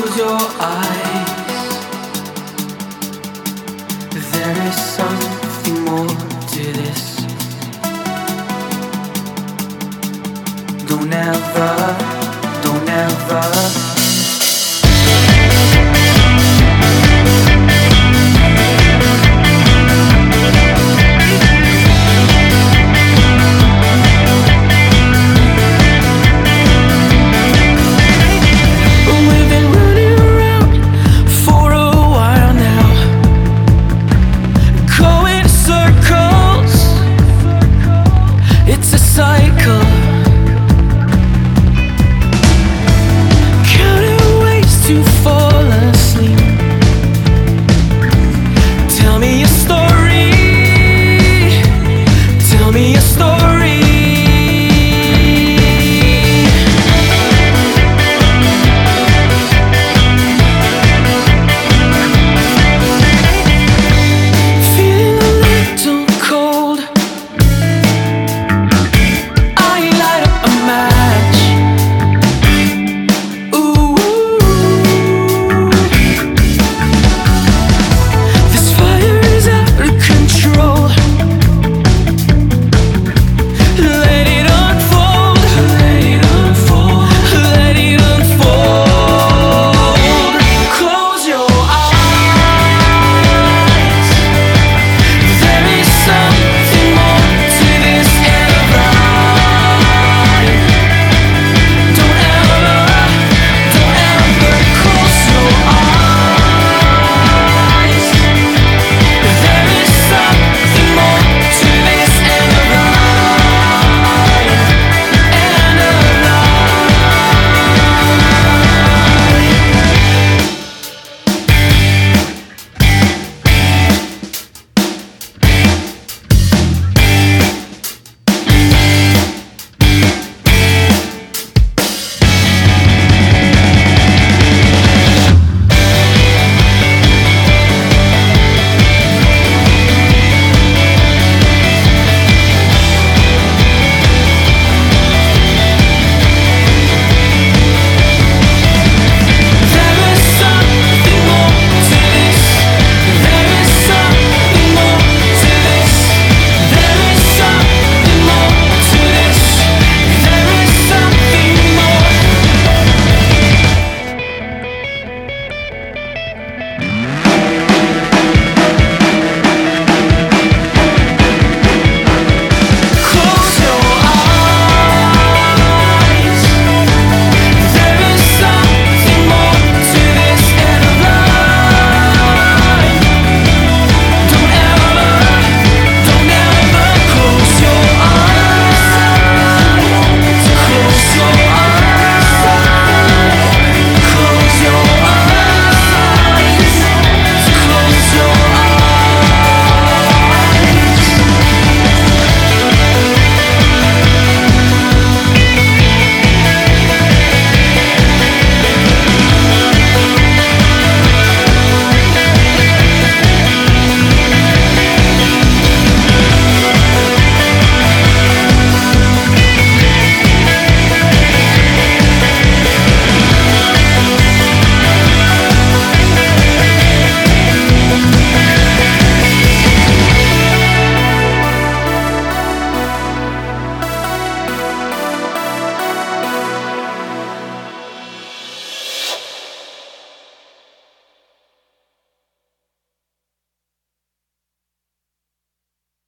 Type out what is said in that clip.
Close your eyes. There is something more to this. Don't ever, don't ever